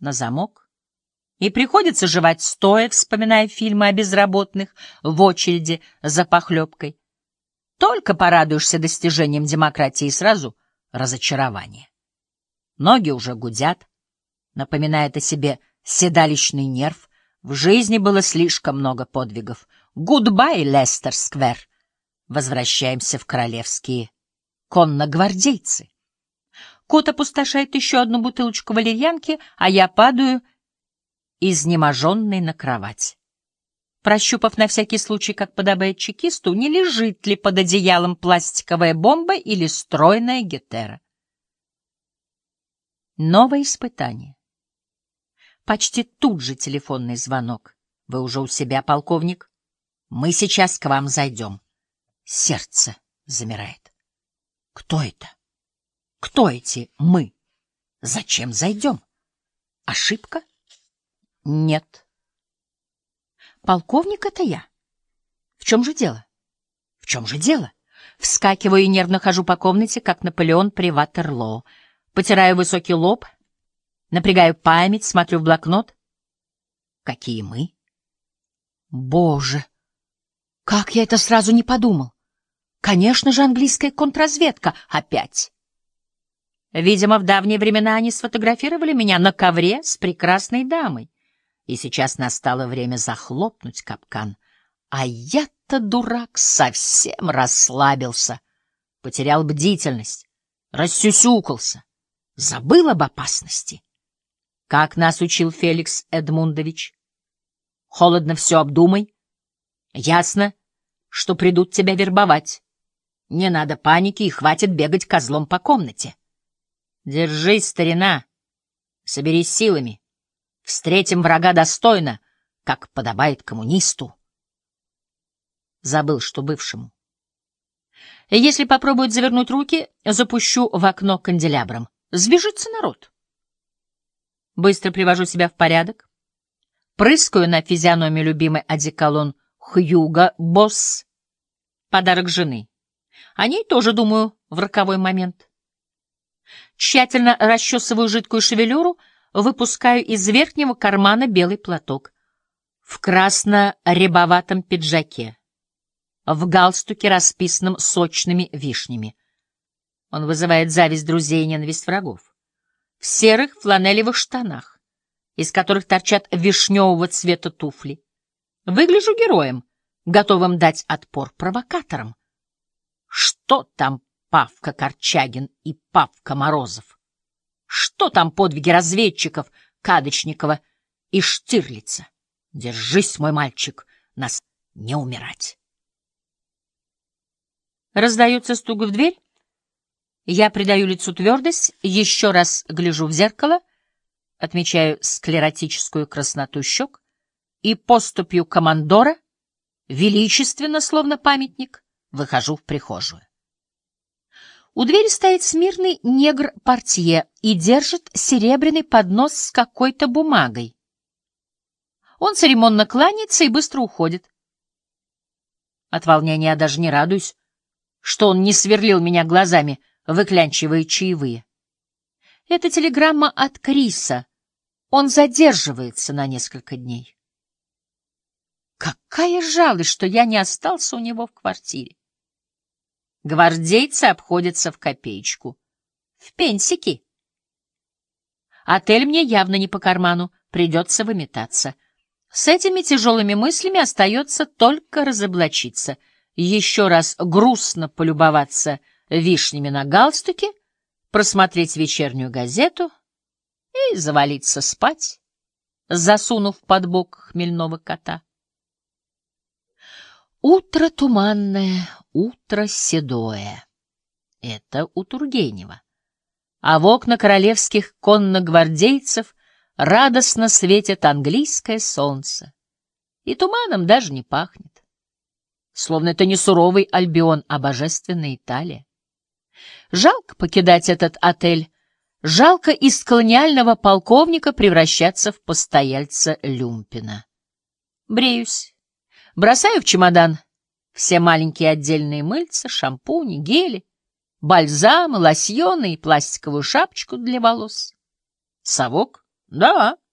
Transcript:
на замок. И приходится жевать стоя, вспоминая фильмы о безработных в очереди за похлебкой. Только порадуешься достижениям демократии сразу разочарование. Ноги уже гудят, напоминает о себе седалищный нерв. В жизни было слишком много подвигов. Goodbye, Лестер-сквер. Возвращаемся в королевские конногвардейцы. Кот опустошает еще одну бутылочку валерьянки, а я падаю, изнеможенный на кровать. Прощупав на всякий случай, как подобает чекисту, не лежит ли под одеялом пластиковая бомба или стройная гетера. Новое испытание. Почти тут же телефонный звонок. Вы уже у себя, полковник? Мы сейчас к вам зайдем. Сердце замирает. Кто это? Кто эти «мы»? Зачем зайдем? Ошибка? Нет. Полковник — это я. В чем же дело? В чем же дело? Вскакиваю и нервно хожу по комнате, как Наполеон при Ватерлоо. Потираю высокий лоб, напрягаю память, смотрю в блокнот. Какие мы? Боже, как я это сразу не подумал! Конечно же, английская контрразведка опять. Видимо, в давние времена они сфотографировали меня на ковре с прекрасной дамой. И сейчас настало время захлопнуть капкан. А я-то, дурак, совсем расслабился, потерял бдительность, рассюсюкался, забыл об опасности. Как нас учил Феликс Эдмундович? Холодно все обдумай. Ясно, что придут тебя вербовать. Не надо паники и хватит бегать козлом по комнате. Держись, старина, соберись силами. Встретим врага достойно, как подобает коммунисту. Забыл, что бывшему. Если попробуют завернуть руки, запущу в окно канделябром. Сбежится народ. Быстро привожу себя в порядок. Прыскаю на физиономию любимый одеколон Хьюга Босс. Подарок жены. О ней тоже думаю в роковой момент. Тщательно расчесываю жидкую шевелюру, выпускаю из верхнего кармана белый платок. В красно-рябоватом пиджаке, в галстуке, расписанном сочными вишнями. Он вызывает зависть друзей и ненависть врагов. В серых фланелевых штанах, из которых торчат вишневого цвета туфли. Выгляжу героем, готовым дать отпор провокаторам. Что там Павка Корчагин и Павка Морозов? Что там подвиги разведчиков Кадочникова и Штирлица? Держись, мой мальчик, нас не умирать. Раздается стук в дверь. Я придаю лицу твердость, еще раз гляжу в зеркало, отмечаю склеротическую красноту щек и поступью командора, величественно, словно памятник, выхожу в прихожую. У двери стоит смирный негр-портье и держит серебряный поднос с какой-то бумагой. Он церемонно кланяется и быстро уходит. От волнения я даже не радуюсь, что он не сверлил меня глазами, выклянчивая чаевые. Это телеграмма от Криса. Он задерживается на несколько дней. Какая жалость, что я не остался у него в квартире. Гвардейцы обходятся в копеечку. В пенсики. Отель мне явно не по карману, придется выметаться. С этими тяжелыми мыслями остается только разоблачиться, еще раз грустно полюбоваться вишнями на галстуке, просмотреть вечернюю газету и завалиться спать, засунув под бок хмельного кота. Утро туманное, утро седое. Это у Тургенева. А в окна королевских конногвардейцев радостно светит английское солнце. И туманом даже не пахнет. Словно это не суровый Альбион, а божественная Италия. Жалко покидать этот отель, жалко из колониального полковника превращаться в постояльца Люмпина. Бреюсь Бросаю в чемодан все маленькие отдельные мыльца, шампуни, гели, бальзамы, лосьоны и пластиковую шапочку для волос. Совок Да,